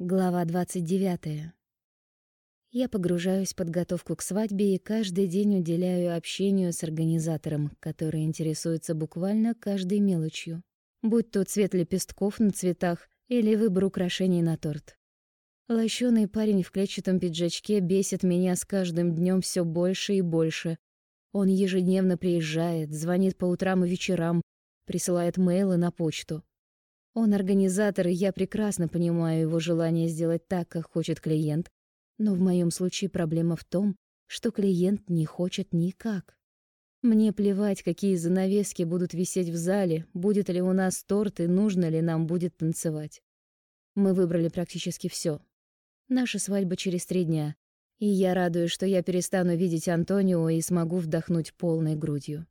Глава 29. Я погружаюсь в подготовку к свадьбе и каждый день уделяю общению с организатором, который интересуется буквально каждой мелочью, будь то цвет лепестков на цветах или выбор украшений на торт. Лощёный парень в клетчатом пиджачке бесит меня с каждым днем все больше и больше. Он ежедневно приезжает, звонит по утрам и вечерам, присылает мейлы на почту. Он организатор, и я прекрасно понимаю его желание сделать так, как хочет клиент. Но в моем случае проблема в том, что клиент не хочет никак. Мне плевать, какие занавески будут висеть в зале, будет ли у нас торт и нужно ли нам будет танцевать. Мы выбрали практически все. Наша свадьба через три дня, и я радуюсь, что я перестану видеть Антонио и смогу вдохнуть полной грудью.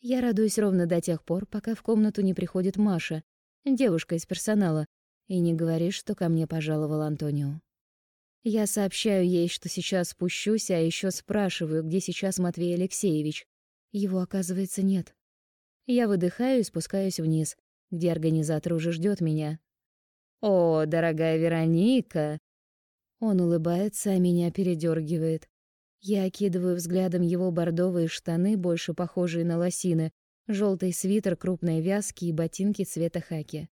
Я радуюсь ровно до тех пор, пока в комнату не приходит Маша девушка из персонала, и не говоришь, что ко мне пожаловал Антонио. Я сообщаю ей, что сейчас спущусь, а еще спрашиваю, где сейчас Матвей Алексеевич. Его, оказывается, нет. Я выдыхаю и спускаюсь вниз, где организатор уже ждет меня. «О, дорогая Вероника!» Он улыбается, а меня передергивает. Я окидываю взглядом его бордовые штаны, больше похожие на лосины, Желтый свитер крупной вязки и ботинки цвета хаки.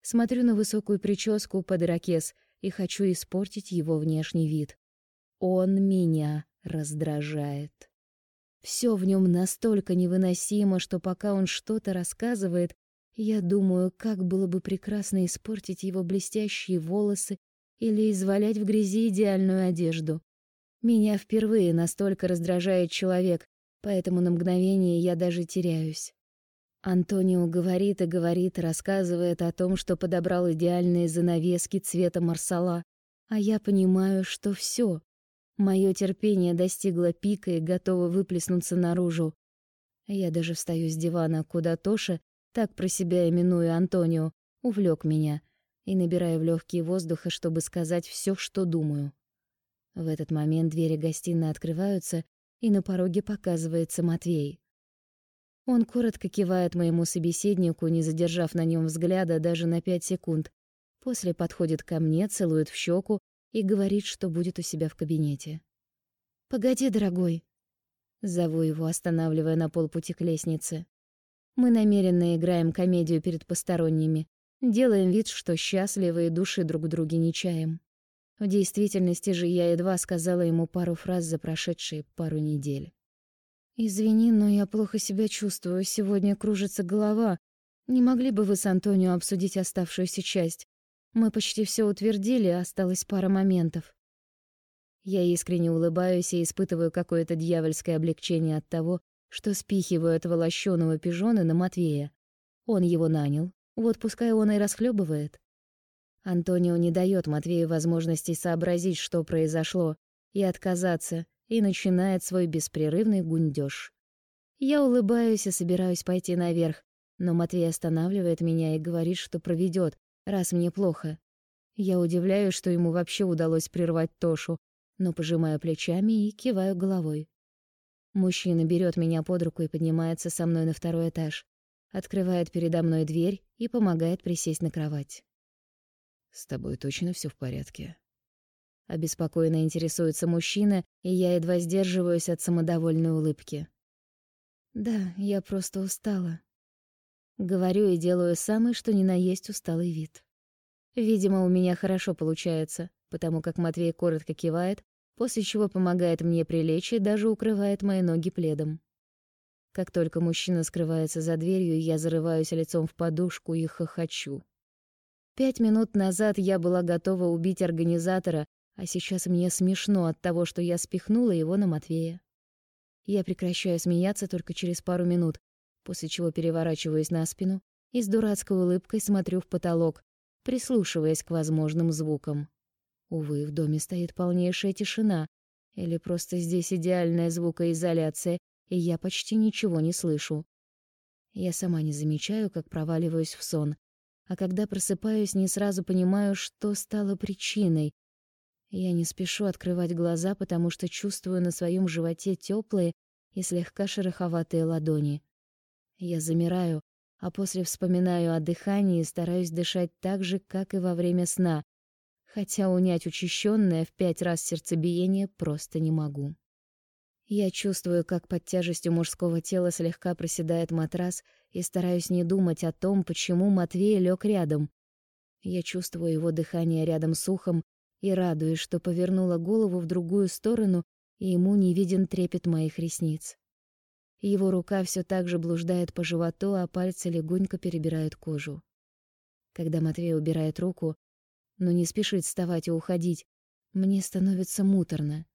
Смотрю на высокую прическу под ирокез и хочу испортить его внешний вид. Он меня раздражает. Все в нем настолько невыносимо, что пока он что-то рассказывает, я думаю, как было бы прекрасно испортить его блестящие волосы или извалять в грязи идеальную одежду. Меня впервые настолько раздражает человек, поэтому на мгновение я даже теряюсь. Антонио говорит и говорит, рассказывает о том, что подобрал идеальные занавески цвета марсала, а я понимаю, что все. Моё терпение достигло пика и готово выплеснуться наружу. Я даже встаю с дивана, куда Тоша, так про себя именуя Антонио, увлек меня, и набираю в легкие воздуха, чтобы сказать все, что думаю. В этот момент двери гостиной открываются, и на пороге показывается Матвей. Он коротко кивает моему собеседнику, не задержав на нем взгляда даже на пять секунд. После подходит ко мне, целует в щеку и говорит, что будет у себя в кабинете. «Погоди, дорогой!» Зову его, останавливая на полпути к лестнице. Мы намеренно играем комедию перед посторонними, делаем вид, что счастливые души друг в друге не чаем. В действительности же я едва сказала ему пару фраз за прошедшие пару недель. «Извини, но я плохо себя чувствую. Сегодня кружится голова. Не могли бы вы с Антонио обсудить оставшуюся часть? Мы почти все утвердили, осталось пара моментов». Я искренне улыбаюсь и испытываю какое-то дьявольское облегчение от того, что спихиваю этого лощёного пижона на Матвея. Он его нанял, вот пускай он и расхлебывает. Антонио не дает Матвею возможности сообразить, что произошло, и отказаться, и начинает свой беспрерывный гундёж. Я улыбаюсь и собираюсь пойти наверх, но Матвей останавливает меня и говорит, что проведет, раз мне плохо. Я удивляюсь, что ему вообще удалось прервать Тошу, но пожимаю плечами и киваю головой. Мужчина берет меня под руку и поднимается со мной на второй этаж, открывает передо мной дверь и помогает присесть на кровать. «С тобой точно все в порядке?» Обеспокоенно интересуется мужчина, и я едва сдерживаюсь от самодовольной улыбки. Да, я просто устала. Говорю и делаю самый что ни на есть усталый вид. Видимо, у меня хорошо получается, потому как Матвей коротко кивает, после чего помогает мне прилечь и даже укрывает мои ноги пледом. Как только мужчина скрывается за дверью, я зарываюсь лицом в подушку и хохочу. Пять минут назад я была готова убить организатора, а сейчас мне смешно от того, что я спихнула его на Матвея. Я прекращаю смеяться только через пару минут, после чего переворачиваюсь на спину и с дурацкой улыбкой смотрю в потолок, прислушиваясь к возможным звукам. Увы, в доме стоит полнейшая тишина, или просто здесь идеальная звукоизоляция, и я почти ничего не слышу. Я сама не замечаю, как проваливаюсь в сон, а когда просыпаюсь, не сразу понимаю, что стало причиной, я не спешу открывать глаза, потому что чувствую на своем животе теплые и слегка шероховатые ладони. Я замираю, а после вспоминаю о дыхании и стараюсь дышать так же, как и во время сна, хотя унять учащенное в пять раз сердцебиение просто не могу. Я чувствую, как под тяжестью мужского тела слегка проседает матрас, и стараюсь не думать о том, почему Матвей лег рядом. Я чувствую его дыхание рядом с ухом и радуюсь, что повернула голову в другую сторону, и ему не виден трепет моих ресниц. Его рука все так же блуждает по животу, а пальцы легонько перебирают кожу. Когда Матвей убирает руку, но не спешит вставать и уходить, мне становится муторно.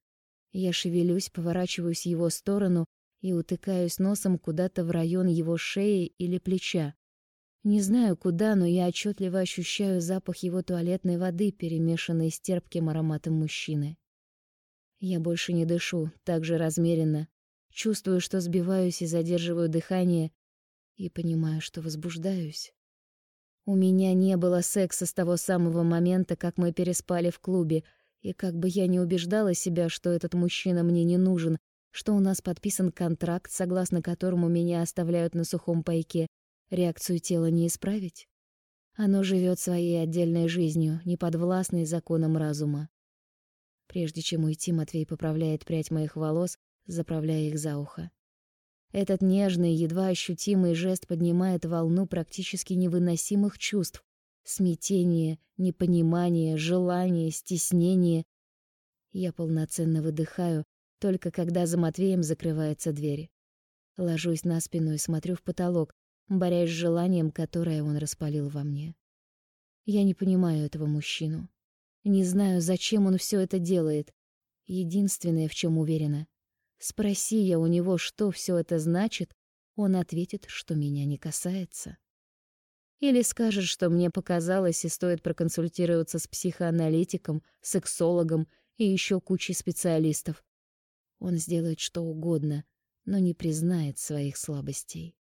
Я шевелюсь, поворачиваюсь в его сторону и утыкаюсь носом куда-то в район его шеи или плеча. Не знаю куда, но я отчетливо ощущаю запах его туалетной воды, перемешанный с терпким ароматом мужчины. Я больше не дышу, так же размеренно. Чувствую, что сбиваюсь и задерживаю дыхание, и понимаю, что возбуждаюсь. У меня не было секса с того самого момента, как мы переспали в клубе, и как бы я ни убеждала себя, что этот мужчина мне не нужен, что у нас подписан контракт, согласно которому меня оставляют на сухом пайке, реакцию тела не исправить. Оно живет своей отдельной жизнью, не подвластной законам разума. Прежде чем уйти, Матвей поправляет прядь моих волос, заправляя их за ухо. Этот нежный, едва ощутимый жест поднимает волну практически невыносимых чувств, Смятение, непонимание, желание, стеснение. Я полноценно выдыхаю, только когда за Матвеем закрывается дверь. Ложусь на спину и смотрю в потолок, борясь с желанием, которое он распалил во мне. Я не понимаю этого мужчину. Не знаю, зачем он все это делает. Единственное, в чем уверена, спроси я у него, что все это значит, он ответит, что меня не касается. Или скажет, что мне показалось, и стоит проконсультироваться с психоаналитиком, сексологом и еще кучей специалистов. Он сделает что угодно, но не признает своих слабостей.